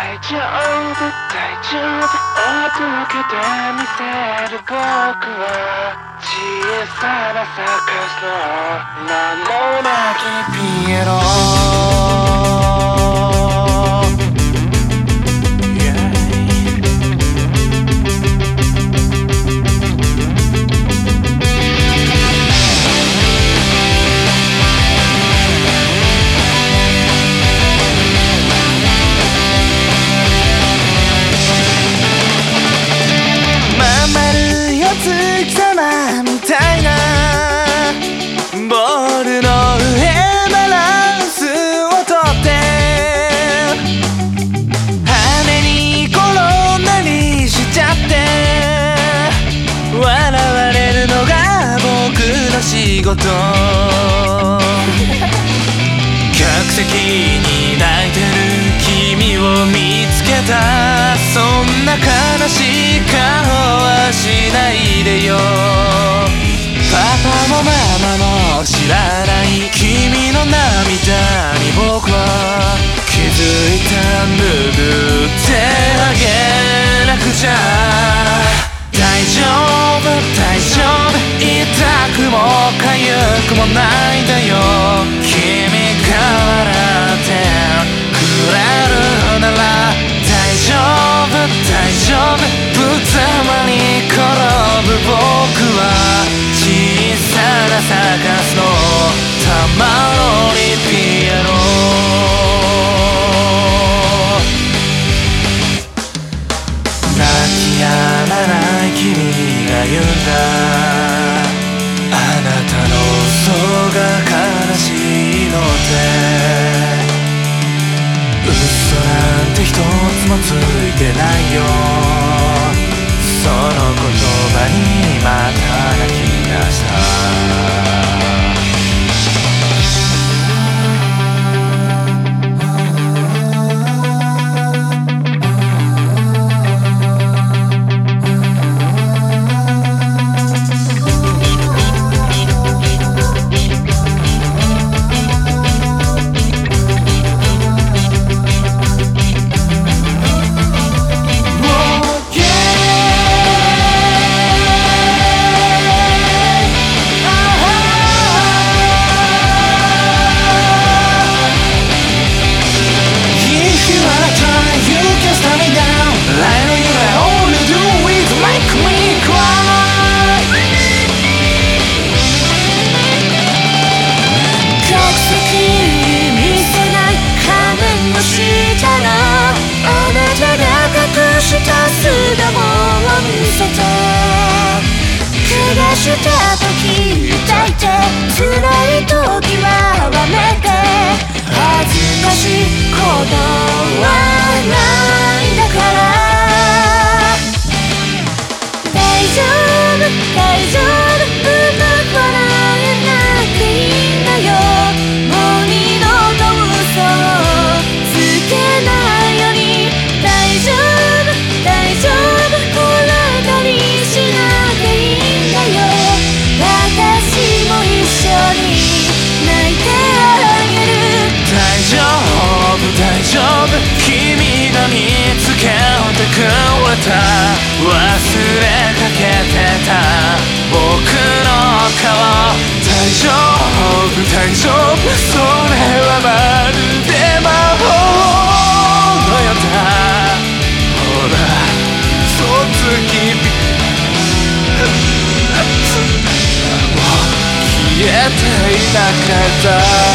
大丈夫。大丈夫。驚けてみせる僕は小さなサーカスの名もなきピエロ。月様みたいなボールの上バランスをとって羽に転んだりしちゃって笑われるのが僕の仕事客席に泣いてる君を見つけたそんな悲ママも知らない君の涙に僕は気づいた拭ってあげなくちゃ大丈夫大丈夫痛くも痒くもないんだよ君が笑ってくれるなら大丈夫大丈夫ぶざまに転ぶ僕は君が言うんだ。あなたの嘘が悲しいのって嘘なんて一つもついてないよ。した時痛いて辛い時はわめて恥ずかしいことはないかけてた。僕の顔大丈夫大丈夫それはまるで魔法のようだ。ほら嘘つきもう消えていなかった。